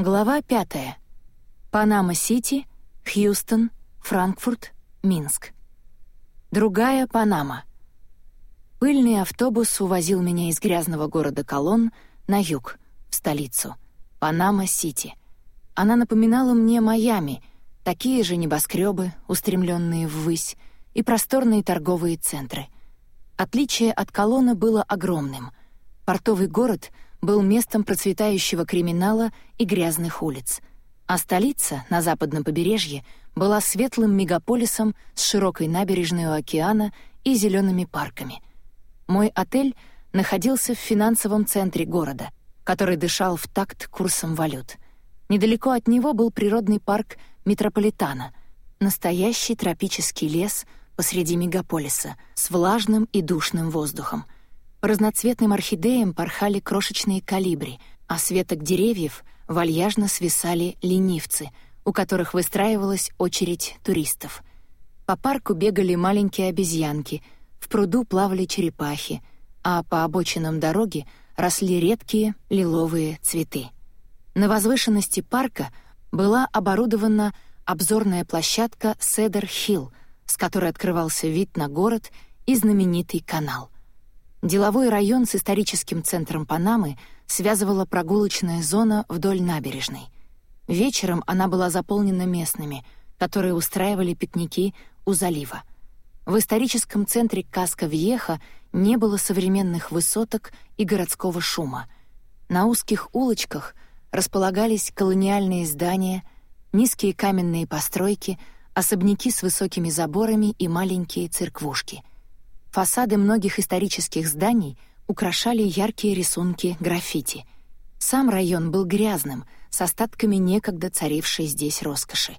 Глава пятая. Панама-Сити, Хьюстон, Франкфурт, Минск. Другая Панама. Пыльный автобус увозил меня из грязного города Колон на юг, в столицу, Панама-Сити. Она напоминала мне Майами, такие же небоскребы, устремленные ввысь, и просторные торговые центры. Отличие от Колона было огромным. Портовый город был местом процветающего криминала и грязных улиц, а столица на западном побережье была светлым мегаполисом с широкой набережной у океана и зелеными парками. Мой отель находился в финансовом центре города, который дышал в такт курсом валют. Недалеко от него был природный парк Метрополитана, настоящий тропический лес посреди мегаполиса с влажным и душным воздухом. По разноцветным орхидеям порхали крошечные калибри, а с веток деревьев вальяжно свисали ленивцы — у которых выстраивалась очередь туристов. По парку бегали маленькие обезьянки, в пруду плавали черепахи, а по обочинам дороги росли редкие лиловые цветы. На возвышенности парка была оборудована обзорная площадка Седер-Хилл, с которой открывался вид на город и знаменитый канал. Деловой район с историческим центром Панамы связывала прогулочная зона вдоль набережной — Вечером она была заполнена местными, которые устраивали пикники у залива. В историческом центре Каска-Вьеха не было современных высоток и городского шума. На узких улочках располагались колониальные здания, низкие каменные постройки, особняки с высокими заборами и маленькие церквушки. Фасады многих исторических зданий украшали яркие рисунки граффити. Сам район был грязным — с остатками некогда царившей здесь роскоши.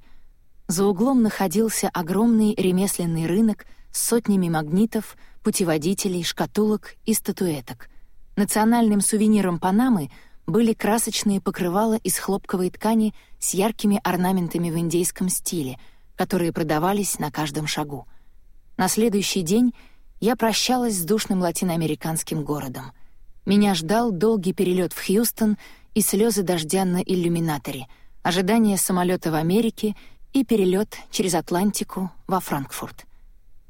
За углом находился огромный ремесленный рынок с сотнями магнитов, путеводителей, шкатулок и статуэток. Национальным сувениром Панамы были красочные покрывала из хлопковой ткани с яркими орнаментами в индейском стиле, которые продавались на каждом шагу. На следующий день я прощалась с душным латиноамериканским городом. Меня ждал долгий перелет в Хьюстон — и слезы дождя на иллюминаторе, ожидание самолета в Америке и перелет через Атлантику во Франкфурт.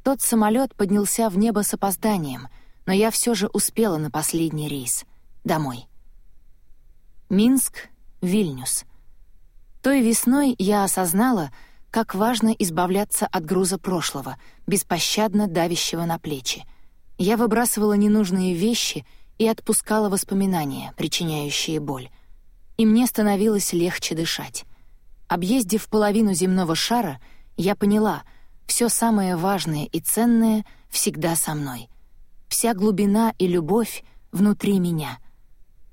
Тот самолет поднялся в небо с опозданием, но я все же успела на последний рейс — домой. Минск, Вильнюс. Той весной я осознала, как важно избавляться от груза прошлого, беспощадно давящего на плечи. Я выбрасывала ненужные вещи — и отпускала воспоминания, причиняющие боль. И мне становилось легче дышать. Объездив половину земного шара, я поняла, все самое важное и ценное всегда со мной. Вся глубина и любовь внутри меня.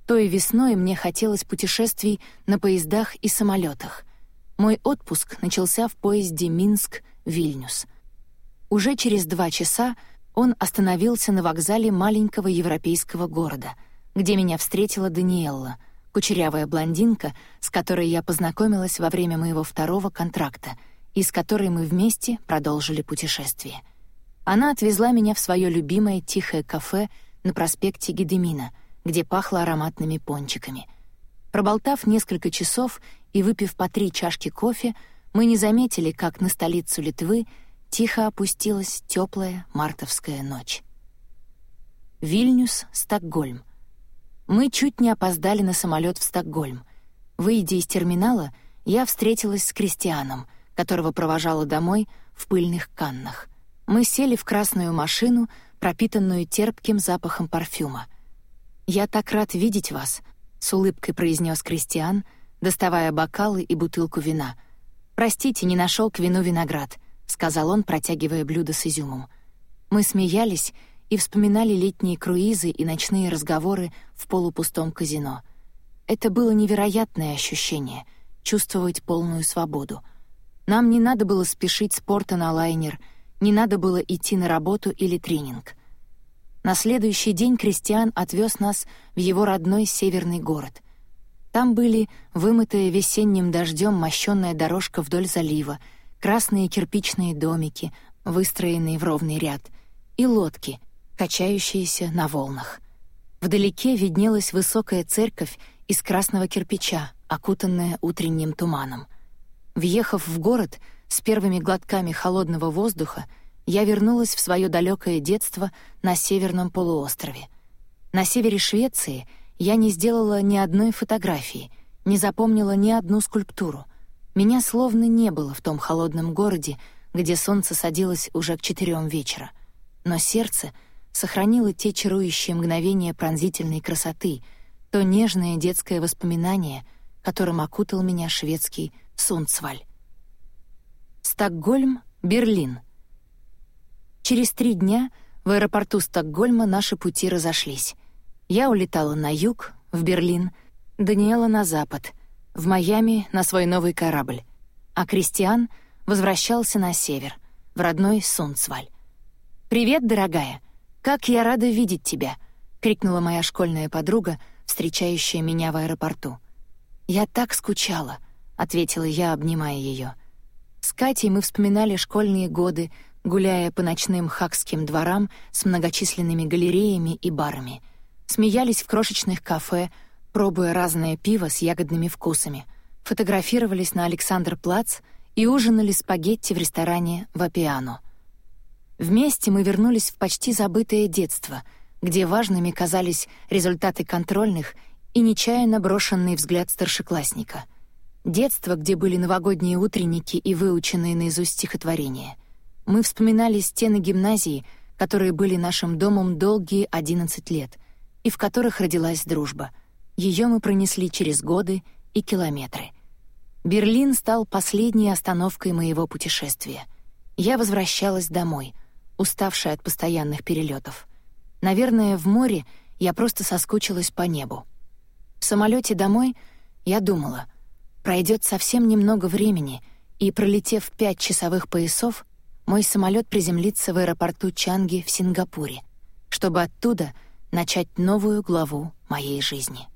Той весной мне хотелось путешествий на поездах и самолетах. Мой отпуск начался в поезде Минск-Вильнюс. Уже через два часа он остановился на вокзале маленького европейского города, где меня встретила Даниэлла, кучерявая блондинка, с которой я познакомилась во время моего второго контракта и с которой мы вместе продолжили путешествие. Она отвезла меня в свое любимое тихое кафе на проспекте Гедемина, где пахло ароматными пончиками. Проболтав несколько часов и выпив по три чашки кофе, мы не заметили, как на столицу Литвы — тихо опустилась теплая мартовская ночь. Вильнюс, Стокгольм. Мы чуть не опоздали на самолет в Стокгольм. Выйдя из терминала, я встретилась с Кристианом, которого провожала домой в пыльных каннах. Мы сели в красную машину, пропитанную терпким запахом парфюма. «Я так рад видеть вас», — с улыбкой произнес Кристиан, доставая бокалы и бутылку вина. «Простите, не нашел к вину виноград. — сказал он, протягивая блюдо с изюмом. Мы смеялись и вспоминали летние круизы и ночные разговоры в полупустом казино. Это было невероятное ощущение — чувствовать полную свободу. Нам не надо было спешить с порта на лайнер, не надо было идти на работу или тренинг. На следующий день Кристиан отвез нас в его родной северный город. Там были вымытая весенним дождем мощенная дорожка вдоль залива — красные кирпичные домики, выстроенные в ровный ряд, и лодки, качающиеся на волнах. Вдалеке виднелась высокая церковь из красного кирпича, окутанное утренним туманом. Въехав в город с первыми глотками холодного воздуха, я вернулась в свое далекое детство на северном полуострове. На севере Швеции я не сделала ни одной фотографии, не запомнила ни одну скульптуру. Меня словно не было в том холодном городе, где солнце садилось уже к четырем вечера. Но сердце сохранило те чарующие мгновения пронзительной красоты, то нежное детское воспоминание, которым окутал меня шведский Сунцваль. Стокгольм, Берлин. Через три дня в аэропорту Стокгольма наши пути разошлись. Я улетала на юг, в Берлин, Даниэла на запад, в Майами на свой новый корабль, а Кристиан возвращался на север, в родной Сунцваль. «Привет, дорогая! Как я рада видеть тебя!» — крикнула моя школьная подруга, встречающая меня в аэропорту. «Я так скучала», — ответила я, обнимая ее. С Катей мы вспоминали школьные годы, гуляя по ночным хакским дворам с многочисленными галереями и барами. Смеялись в крошечных кафе, пробуя разное пиво с ягодными вкусами. Фотографировались на Александр-Плац и ужинали спагетти в ресторане «Вапиано». Вместе мы вернулись в почти забытое детство, где важными казались результаты контрольных и нечаянно брошенный взгляд старшеклассника. Детство, где были новогодние утренники и выученные наизусть стихотворения. Мы вспоминали стены гимназии, которые были нашим домом долгие 11 лет, и в которых родилась дружба. Ее мы пронесли через годы и километры. Берлин стал последней остановкой моего путешествия. Я возвращалась домой — уставшая от постоянных перелетов. Наверное, в море я просто соскучилась по небу. В самолете домой я думала, пройдет совсем немного времени, и, пролетев пять часовых поясов, мой самолет приземлится в аэропорту Чанги в Сингапуре, чтобы оттуда начать новую главу моей жизни.